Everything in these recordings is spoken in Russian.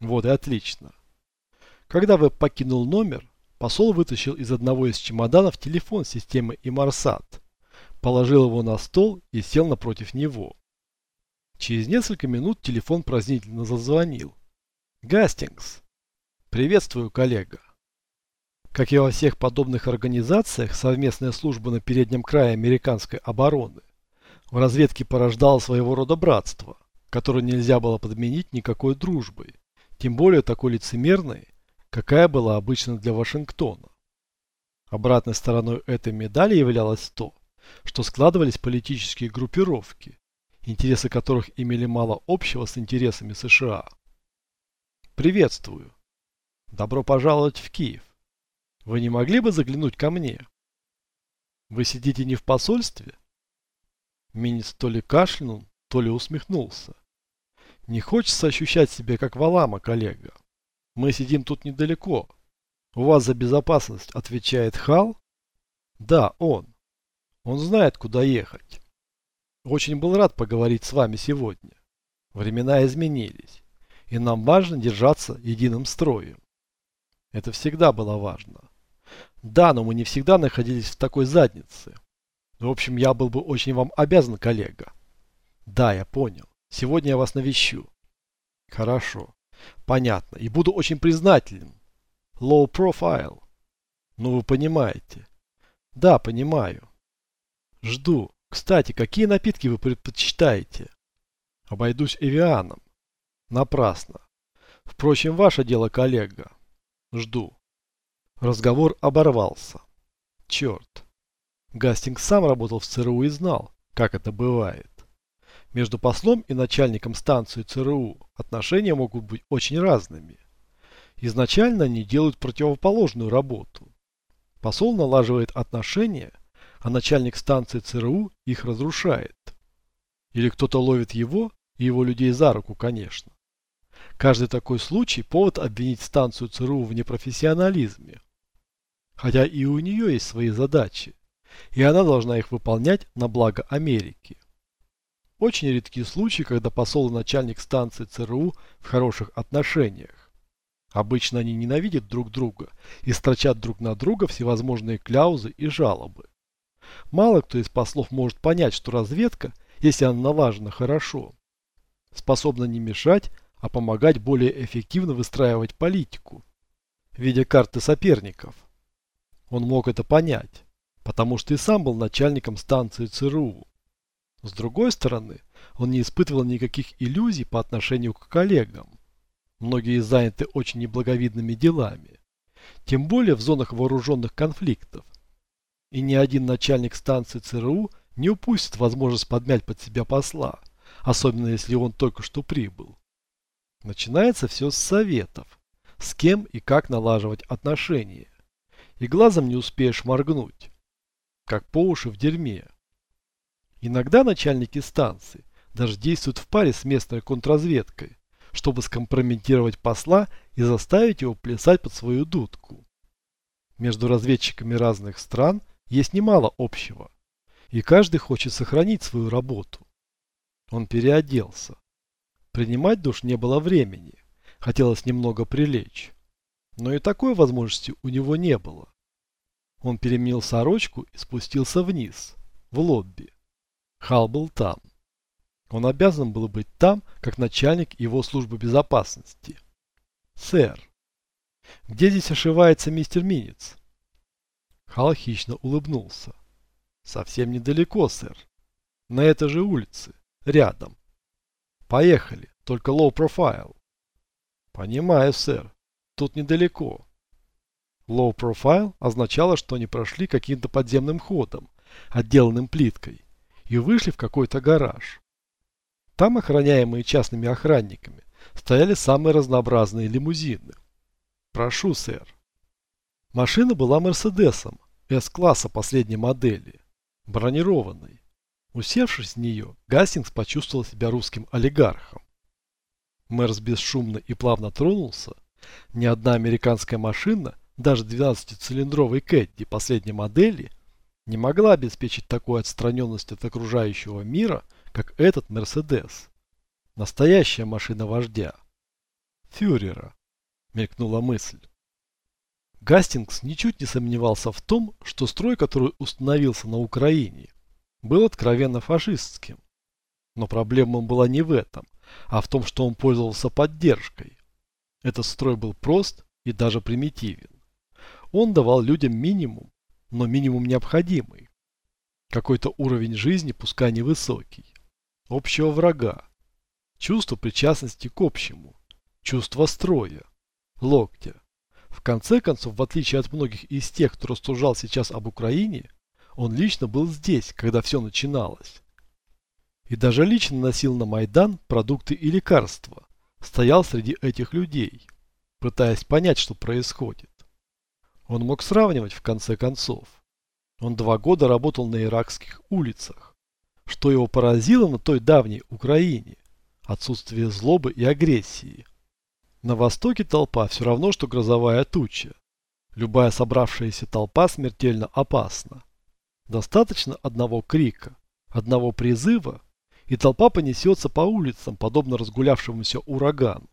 Вот и отлично. Когда Веб покинул номер, посол вытащил из одного из чемоданов телефон системы Имарсат, положил его на стол и сел напротив него. Через несколько минут телефон празднительно зазвонил. «Гастингс!» «Приветствую, коллега!» Как и во всех подобных организациях, совместная служба на переднем крае американской обороны в разведке порождала своего рода братство, которое нельзя было подменить никакой дружбой, тем более такой лицемерной, какая была обычна для Вашингтона. Обратной стороной этой медали являлось то, что складывались политические группировки, интересы которых имели мало общего с интересами США. Приветствую. Добро пожаловать в Киев. Вы не могли бы заглянуть ко мне? Вы сидите не в посольстве? Минец то ли кашлянул, то ли усмехнулся. Не хочется ощущать себя как Валама, коллега. Мы сидим тут недалеко. У вас за безопасность отвечает Хал? Да, он. Он знает, куда ехать. Очень был рад поговорить с вами сегодня. Времена изменились, и нам важно держаться единым строем. Это всегда было важно. Да, но мы не всегда находились в такой заднице. В общем, я был бы очень вам обязан, коллега. Да, я понял. Сегодня я вас навещу. Хорошо. Понятно. И буду очень признателен. Low profile. Ну, вы понимаете. Да, понимаю. Жду. Кстати, какие напитки вы предпочитаете? Обойдусь эвианом. Напрасно. Впрочем, ваше дело, коллега. Жду. Разговор оборвался. Черт. Гастингс сам работал в ЦРУ и знал, как это бывает. Между послом и начальником станции ЦРУ отношения могут быть очень разными. Изначально они делают противоположную работу. Посол налаживает отношения, а начальник станции ЦРУ их разрушает. Или кто-то ловит его и его людей за руку, конечно. Каждый такой случай – повод обвинить станцию ЦРУ в непрофессионализме. Хотя и у нее есть свои задачи, и она должна их выполнять на благо Америки. Очень редкие случаи, когда посол и начальник станции ЦРУ в хороших отношениях. Обычно они ненавидят друг друга и строчат друг на друга всевозможные кляузы и жалобы. Мало кто из послов может понять, что разведка, если она налажена хорошо, способна не мешать, а помогать более эффективно выстраивать политику, видя карты соперников. Он мог это понять, потому что и сам был начальником станции ЦРУ. С другой стороны, он не испытывал никаких иллюзий по отношению к коллегам. Многие заняты очень неблаговидными делами, тем более в зонах вооруженных конфликтов. И ни один начальник станции ЦРУ не упустит возможность подмять под себя посла, особенно если он только что прибыл. Начинается все с советов, с кем и как налаживать отношения. И глазом не успеешь моргнуть, как по уши в дерьме. Иногда начальники станции даже действуют в паре с местной контрразведкой, чтобы скомпрометировать посла и заставить его плясать под свою дудку. Между разведчиками разных стран есть немало общего, и каждый хочет сохранить свою работу. Он переоделся. Принимать душ не было времени, хотелось немного прилечь. Но и такой возможности у него не было. Он переменил сорочку и спустился вниз, в лобби. Хал был там. Он обязан был быть там, как начальник его службы безопасности. «Сэр, где здесь ошивается мистер Минец?» Хал хищно улыбнулся. Совсем недалеко, сэр. На этой же улице. Рядом. Поехали. Только low profile. Понимаю, сэр. Тут недалеко. Low profile означало, что они прошли каким-то подземным ходом, отделанным плиткой, и вышли в какой-то гараж. Там, охраняемые частными охранниками, стояли самые разнообразные лимузины. Прошу, сэр. Машина была Мерседесом С-класса последней модели, бронированной. Усевшись в нее, Гастингс почувствовал себя русским олигархом. Мерс бесшумно и плавно тронулся. Ни одна американская машина, даже 12-цилиндровый Кэдди последней модели, не могла обеспечить такую отстраненность от окружающего мира, как этот Мерседес. Настоящая машина вождя. фюрера, мелькнула мысль. Гастингс ничуть не сомневался в том, что строй, который установился на Украине, был откровенно фашистским. Но проблема была не в этом, а в том, что он пользовался поддержкой. Этот строй был прост и даже примитивен. Он давал людям минимум, но минимум необходимый. Какой-то уровень жизни, пускай невысокий. Общего врага. Чувство причастности к общему. Чувство строя. Локтя. В конце концов, в отличие от многих из тех, кто рассуждал сейчас об Украине, он лично был здесь, когда все начиналось. И даже лично носил на Майдан продукты и лекарства. Стоял среди этих людей, пытаясь понять, что происходит. Он мог сравнивать в конце концов. Он два года работал на иракских улицах. Что его поразило на той давней Украине? Отсутствие злобы и агрессии. На востоке толпа все равно, что грозовая туча. Любая собравшаяся толпа смертельно опасна. Достаточно одного крика, одного призыва, и толпа понесется по улицам, подобно разгулявшемуся урагану.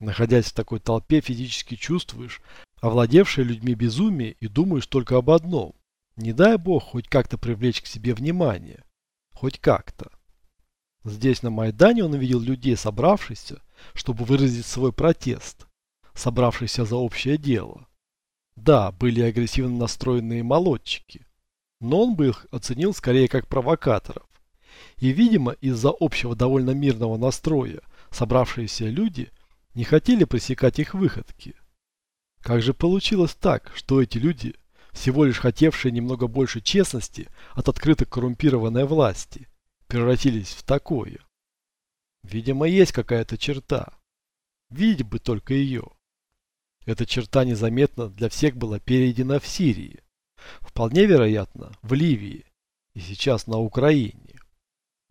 Находясь в такой толпе, физически чувствуешь овладевшее людьми безумие и думаешь только об одном. Не дай бог хоть как-то привлечь к себе внимание. Хоть как-то. Здесь на Майдане он увидел людей, собравшихся, чтобы выразить свой протест, собравшихся за общее дело. Да, были агрессивно настроенные молодчики, но он бы их оценил скорее как провокаторов. И, видимо, из-за общего довольно мирного настроя собравшиеся люди не хотели пресекать их выходки. Как же получилось так, что эти люди, всего лишь хотевшие немного больше честности от открыто коррумпированной власти, превратились в такое? Видимо, есть какая-то черта. Видеть бы только ее. Эта черта незаметно для всех была перейдена в Сирии. Вполне вероятно, в Ливии и сейчас на Украине.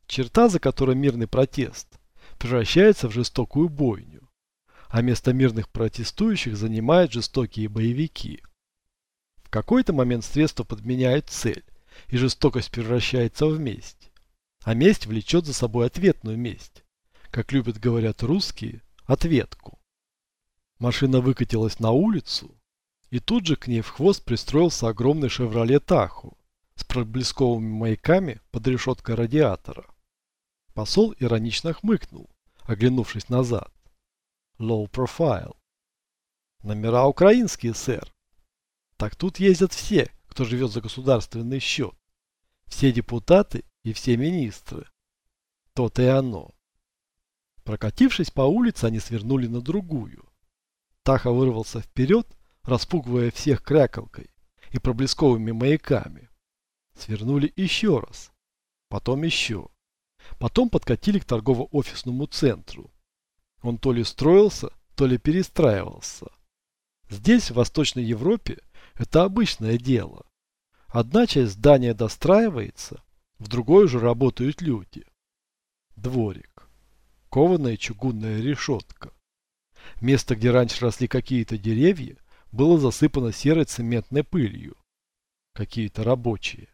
Черта, за которой мирный протест превращается в жестокую бойню, а место мирных протестующих занимают жестокие боевики. В какой-то момент средства подменяют цель, и жестокость превращается в месть. А месть влечет за собой ответную месть. Как любят говорят русские, ответку. Машина выкатилась на улицу, и тут же к ней в хвост пристроился огромный «Шевроле Тахо» с проблесковыми маяками под решеткой радиатора. Посол иронично хмыкнул, оглянувшись назад. Low profile. Номера украинские, сэр. Так тут ездят все, кто живет за государственный счет. Все депутаты и все министры. То-то и оно. Прокатившись по улице, они свернули на другую. Таха вырвался вперед распугивая всех крякалкой и проблесковыми маяками. Свернули еще раз, потом еще. Потом подкатили к торгово-офисному центру. Он то ли строился, то ли перестраивался. Здесь, в Восточной Европе, это обычное дело. Одна часть здания достраивается, в другой уже работают люди. Дворик. Кованая чугунная решетка. Место, где раньше росли какие-то деревья, было засыпано серой цементной пылью. Какие-то рабочие.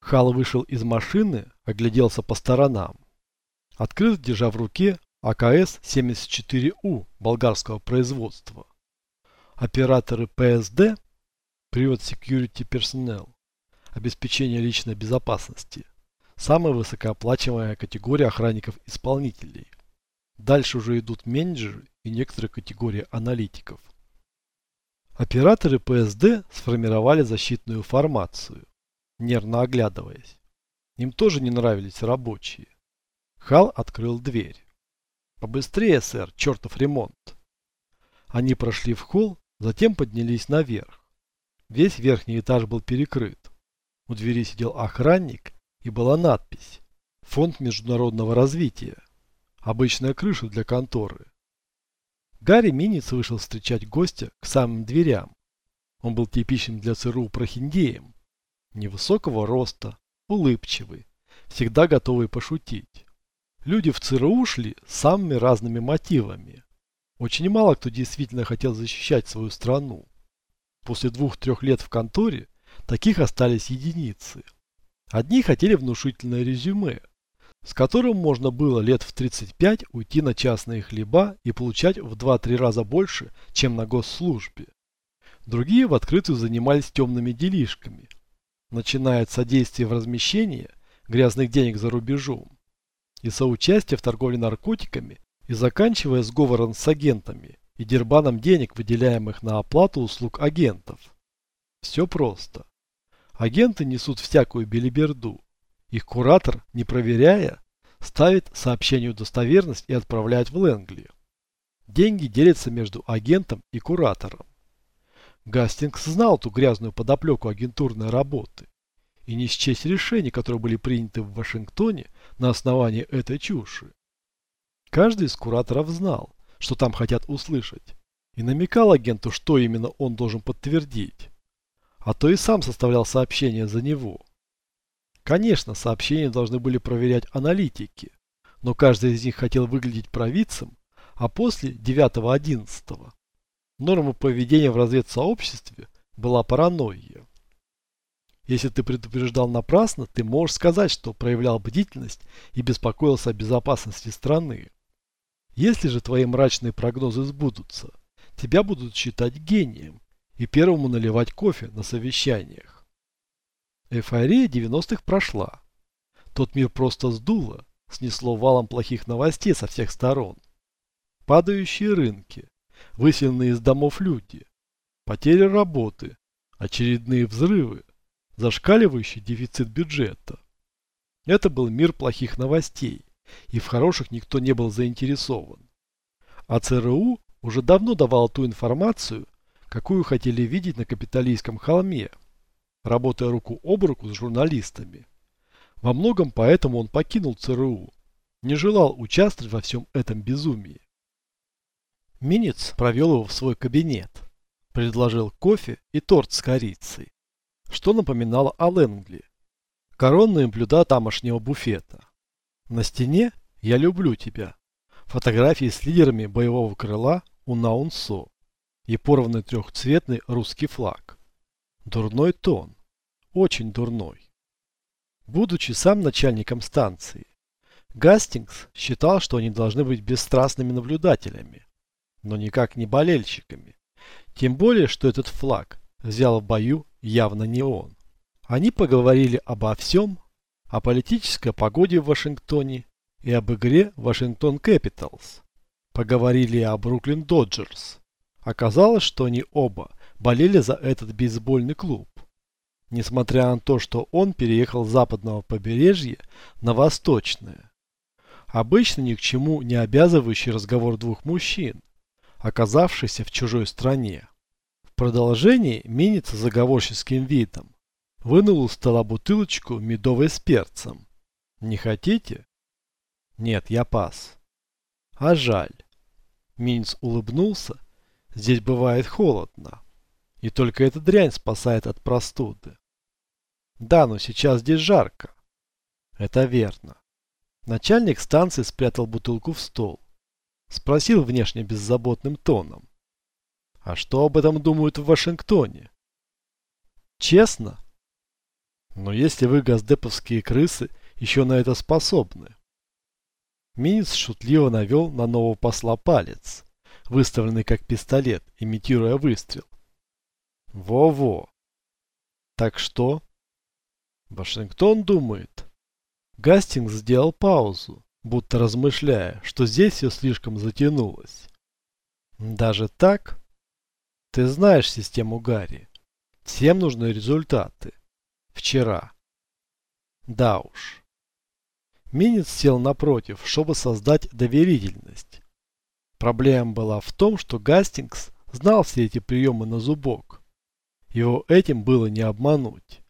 Хал вышел из машины, огляделся по сторонам. Открыт, держа в руке АКС-74У болгарского производства. Операторы ПСД, Private Security Personnel, обеспечение личной безопасности, самая высокооплачиваемая категория охранников-исполнителей. Дальше уже идут менеджеры и некоторые категории аналитиков. Операторы ПСД сформировали защитную формацию, нервно оглядываясь. Им тоже не нравились рабочие. Хал открыл дверь. «Побыстрее, сэр, чертов ремонт!» Они прошли в холл, затем поднялись наверх. Весь верхний этаж был перекрыт. У двери сидел охранник и была надпись «Фонд международного развития». Обычная крыша для конторы. Гарри Миниц вышел встречать гостя к самым дверям. Он был типичным для ЦРУ прохиндеем. Невысокого роста, улыбчивый, всегда готовый пошутить. Люди в ЦРУ шли самыми разными мотивами. Очень мало кто действительно хотел защищать свою страну. После двух-трех лет в конторе таких остались единицы. Одни хотели внушительное резюме, с которым можно было лет в 35 уйти на частные хлеба и получать в 2-3 раза больше, чем на госслужбе. Другие в открытую занимались темными делишками, начиная от содействия в размещении грязных денег за рубежом и соучастия в торговле наркотиками и заканчивая сговором с агентами и дербаном денег, выделяемых на оплату услуг агентов. Все просто. Агенты несут всякую белиберду. Их куратор, не проверяя, ставит сообщению достоверность и отправляет в Лэнгли. Деньги делятся между агентом и куратором. Гастингс знал ту грязную подоплеку агентурной работы и не счесть решений, которые были приняты в Вашингтоне на основании этой чуши. Каждый из кураторов знал, что там хотят услышать, и намекал агенту, что именно он должен подтвердить. А то и сам составлял сообщения за него. Конечно, сообщения должны были проверять аналитики, но каждый из них хотел выглядеть провидцем, а после 9-11 норма поведения в разведсообществе была паранойя. Если ты предупреждал напрасно, ты можешь сказать, что проявлял бдительность и беспокоился о безопасности страны. Если же твои мрачные прогнозы сбудутся, тебя будут считать гением и первому наливать кофе на совещаниях. Эйфория 90-х прошла. Тот мир просто сдуло, снесло валом плохих новостей со всех сторон. Падающие рынки, выселенные из домов люди, потери работы, очередные взрывы, зашкаливающий дефицит бюджета. Это был мир плохих новостей, и в хороших никто не был заинтересован. А ЦРУ уже давно давал ту информацию, какую хотели видеть на капиталистском холме – работая руку об руку с журналистами. Во многом поэтому он покинул ЦРУ, не желал участвовать во всем этом безумии. Минец провел его в свой кабинет, предложил кофе и торт с корицей, что напоминало о Лэнгли, коронные блюда тамошнего буфета. На стене «Я люблю тебя», фотографии с лидерами боевого крыла у Наунсо и порванный трехцветный русский флаг. Дурной тон. Очень дурной. Будучи сам начальником станции, Гастингс считал, что они должны быть бесстрастными наблюдателями, но никак не болельщиками. Тем более, что этот флаг взял в бою явно не он. Они поговорили обо всем, о политической погоде в Вашингтоне и об игре Вашингтон Кэпиталс. Поговорили о Бруклин Доджерс. Оказалось, что они оба болели за этот бейсбольный клуб. Несмотря на то, что он переехал с западного побережья на восточное. Обычно ни к чему не обязывающий разговор двух мужчин, оказавшихся в чужой стране. Продолжении Минец заговорческим видом вынул из стола бутылочку медовой с перцем. Не хотите? Нет, я пас. А жаль. Минец улыбнулся. Здесь бывает холодно. И только эта дрянь спасает от простуды. Да, но сейчас здесь жарко. Это верно. Начальник станции спрятал бутылку в стол. Спросил внешне беззаботным тоном. А что об этом думают в Вашингтоне? Честно? Но если вы, газдеповские крысы, еще на это способны. Минец шутливо навел на нового посла палец, выставленный как пистолет, имитируя выстрел. Во-во. Так что? Вашингтон думает. Гастингс сделал паузу, будто размышляя, что здесь все слишком затянулось. Даже так? Ты знаешь систему Гарри. Всем нужны результаты. Вчера. Да уж. Минец сел напротив, чтобы создать доверительность. Проблема была в том, что Гастингс знал все эти приемы на зубок его этим было не обмануть.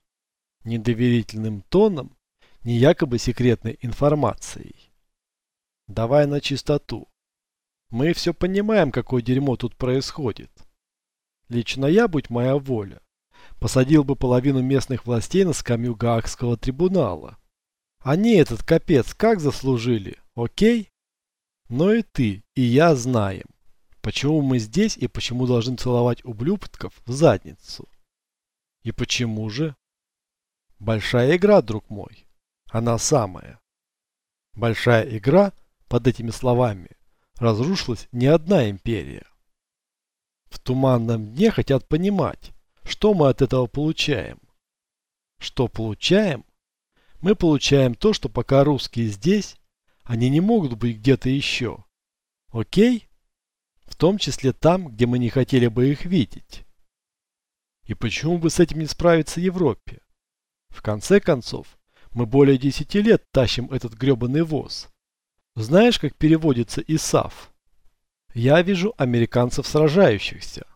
Ни доверительным тоном, ни якобы секретной информацией. Давай на чистоту. Мы все понимаем, какое дерьмо тут происходит. Лично я, будь моя воля, посадил бы половину местных властей на скамью Гаагского трибунала. Они этот капец как заслужили, окей? Но и ты, и я знаем, почему мы здесь и почему должны целовать ублюдков в задницу. И почему же? Большая игра, друг мой. Она самая. Большая игра под этими словами разрушилась не одна империя. В туманном дне хотят понимать, что мы от этого получаем. Что получаем? Мы получаем то, что пока русские здесь, они не могут быть где-то еще. Окей? В том числе там, где мы не хотели бы их видеть. И почему бы с этим не справиться Европе? В конце концов, мы более десяти лет тащим этот гребаный воз. Знаешь, как переводится ИСАФ? Я вижу американцев сражающихся.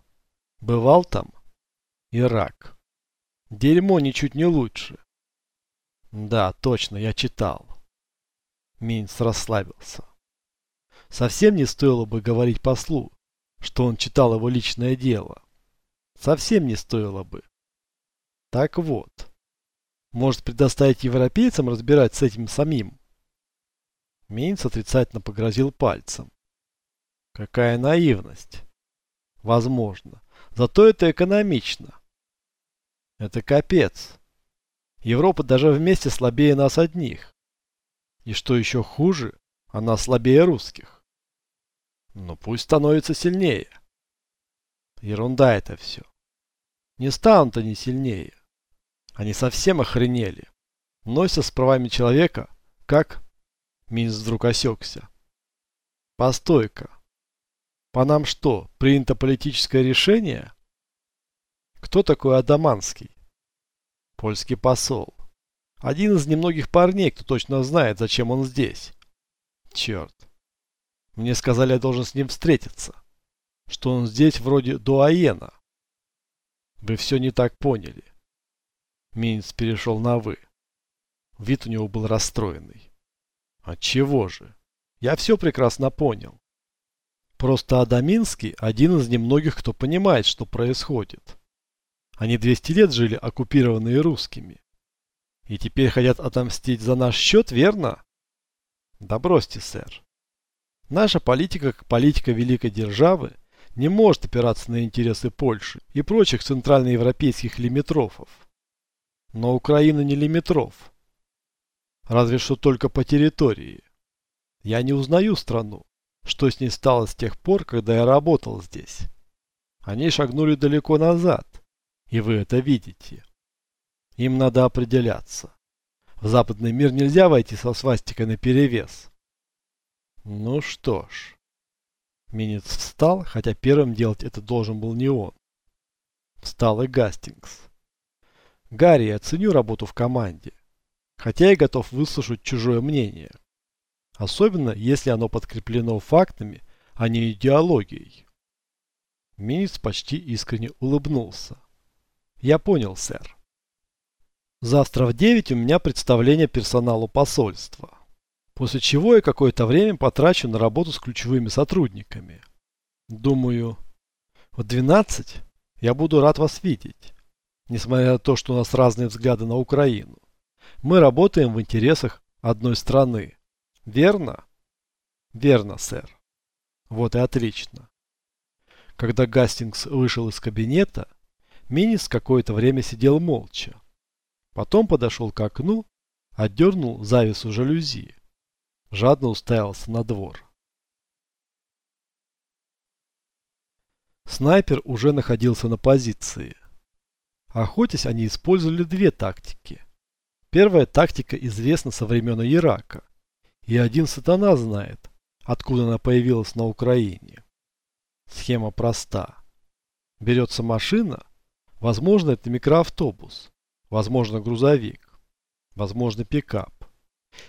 Бывал там? Ирак. Дерьмо ничуть не лучше. Да, точно, я читал. Минц расслабился. Совсем не стоило бы говорить послу, что он читал его личное дело. Совсем не стоило бы. Так вот. Может предоставить европейцам разбирать с этим самим? Минц отрицательно погрозил пальцем. Какая наивность. Возможно. Зато это экономично. Это капец. Европа даже вместе слабее нас одних. И что еще хуже, она слабее русских. Но пусть становится сильнее. Ерунда это все. Не станут они сильнее. Они совсем охренели. Носятся с правами человека, как... Минц вдруг осекся. Постой-ка. По нам что, принято политическое решение? Кто такой Адаманский? Польский посол. Один из немногих парней, кто точно знает, зачем он здесь. Черт. Мне сказали, я должен с ним встретиться. Что он здесь вроде дуаена. Вы все не так поняли. Минец перешел на «вы». Вид у него был расстроенный. Отчего же? Я все прекрасно понял. Просто Адаминский один из немногих, кто понимает, что происходит. Они 200 лет жили оккупированные русскими. И теперь хотят отомстить за наш счет, верно? Да бросьте, сэр. Наша политика, как политика великой державы, не может опираться на интересы Польши и прочих центральноевропейских лимитрофов. Но Украина не лимитров. Разве что только по территории. Я не узнаю страну, что с ней стало с тех пор, когда я работал здесь. Они шагнули далеко назад, и вы это видите. Им надо определяться. В западный мир нельзя войти со свастикой наперевес. Ну что ж. Минец встал, хотя первым делать это должен был не он. Встал и Гастингс. Гарри, я ценю работу в команде. Хотя и готов выслушать чужое мнение. Особенно, если оно подкреплено фактами, а не идеологией. Минец почти искренне улыбнулся. Я понял, сэр. Завтра в 9 у меня представление персоналу посольства. После чего я какое-то время потрачу на работу с ключевыми сотрудниками. Думаю, в 12 я буду рад вас видеть. Несмотря на то, что у нас разные взгляды на Украину. Мы работаем в интересах одной страны. Верно? Верно, сэр. Вот и отлично. Когда Гастингс вышел из кабинета, Минис какое-то время сидел молча. Потом подошел к окну, отдернул завесу жалюзи жадно уставился на двор. Снайпер уже находился на позиции. Охотясь, они использовали две тактики. Первая тактика известна со времен Ирака, и один сатана знает, откуда она появилась на Украине. Схема проста. Берется машина, возможно это микроавтобус, возможно грузовик, возможно пикап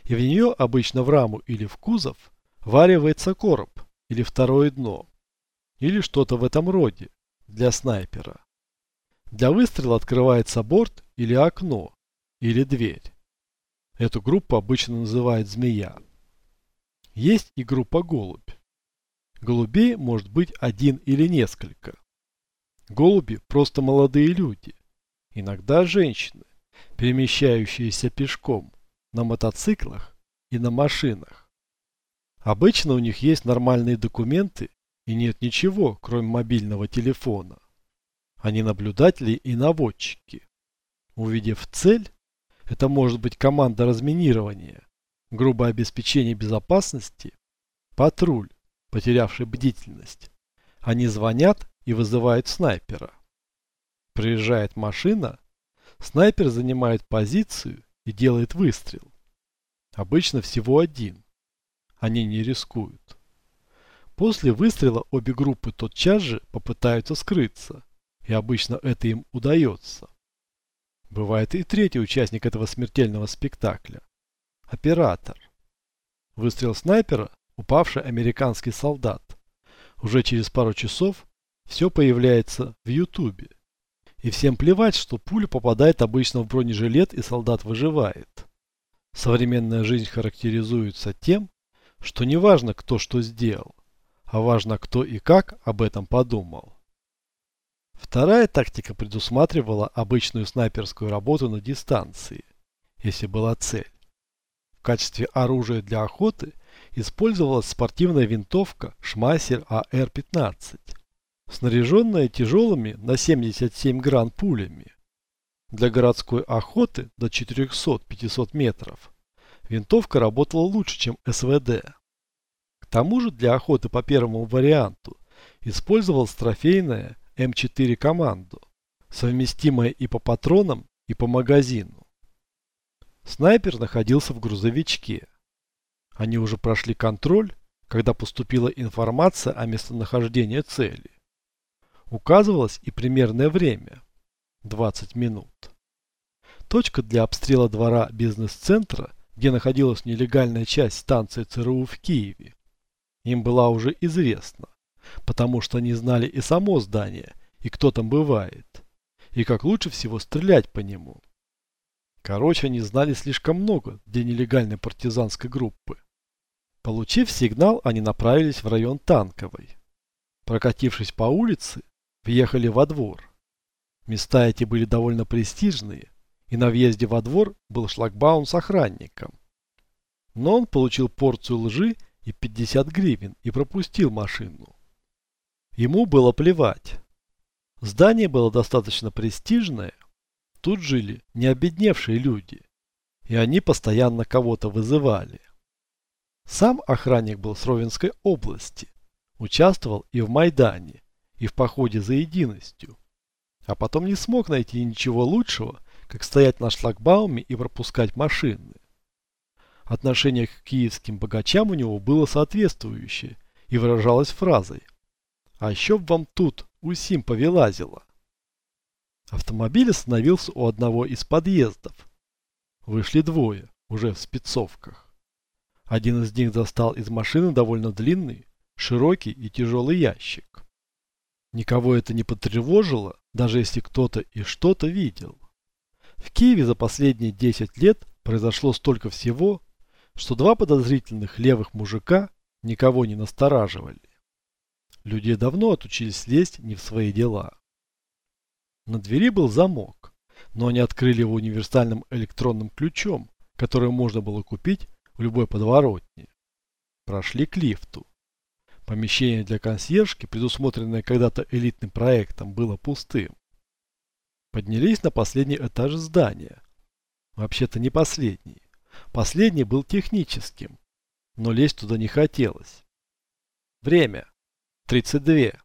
и в нее обычно в раму или в кузов варивается короб или второе дно, или что-то в этом роде для снайпера. Для выстрела открывается борт или окно, или дверь. Эту группу обычно называют змея. Есть и группа голубь. Голубей может быть один или несколько. Голуби просто молодые люди, иногда женщины, перемещающиеся пешком на мотоциклах и на машинах. Обычно у них есть нормальные документы и нет ничего, кроме мобильного телефона. Они наблюдатели и наводчики. Увидев цель, это может быть команда разминирования, грубое обеспечение безопасности, патруль, потерявший бдительность. Они звонят и вызывают снайпера. Приезжает машина, снайпер занимает позицию и делает выстрел. Обычно всего один. Они не рискуют. После выстрела обе группы тотчас же попытаются скрыться, и обычно это им удается. Бывает и третий участник этого смертельного спектакля. Оператор. Выстрел снайпера, упавший американский солдат. Уже через пару часов все появляется в ютубе. И всем плевать, что пуля попадает обычно в бронежилет и солдат выживает. Современная жизнь характеризуется тем, что не важно, кто что сделал, а важно, кто и как об этом подумал. Вторая тактика предусматривала обычную снайперскую работу на дистанции, если была цель. В качестве оружия для охоты использовалась спортивная винтовка Шмайсер АР-15, снаряженная тяжелыми на 77 гран пулями. Для городской охоты до 400-500 метров винтовка работала лучше, чем СВД. К тому же для охоты по первому варианту использовалась трофейная М4 команду, совместимая и по патронам, и по магазину. Снайпер находился в грузовичке. Они уже прошли контроль, когда поступила информация о местонахождении цели. Указывалось и примерное время – 20 минут. Точка для обстрела двора бизнес-центра, где находилась нелегальная часть станции ЦРУ в Киеве, им была уже известна, потому что они знали и само здание, и кто там бывает, и как лучше всего стрелять по нему. Короче, они знали слишком много для нелегальной партизанской группы. Получив сигнал, они направились в район Танковой. Прокатившись по улице, въехали во двор. Места эти были довольно престижные, и на въезде во двор был шлагбаум с охранником. Но он получил порцию лжи и 50 гривен и пропустил машину. Ему было плевать. Здание было достаточно престижное, Тут жили не обедневшие люди, и они постоянно кого-то вызывали. Сам охранник был с Ровенской области, участвовал и в Майдане, и в походе за единостью, а потом не смог найти ничего лучшего, как стоять на шлагбауме и пропускать машины. Отношение к киевским богачам у него было соответствующее и выражалось фразой «А еще б вам тут усим повилазило». Автомобиль остановился у одного из подъездов. Вышли двое, уже в спецовках. Один из них достал из машины довольно длинный, широкий и тяжелый ящик. Никого это не потревожило, даже если кто-то и что-то видел. В Киеве за последние 10 лет произошло столько всего, что два подозрительных левых мужика никого не настораживали. Люди давно отучились лезть не в свои дела. На двери был замок, но они открыли его универсальным электронным ключом, который можно было купить в любой подворотне. Прошли к лифту. Помещение для консьержки, предусмотренное когда-то элитным проектом, было пустым. Поднялись на последний этаж здания. Вообще-то не последний. Последний был техническим, но лезть туда не хотелось. Время. 32.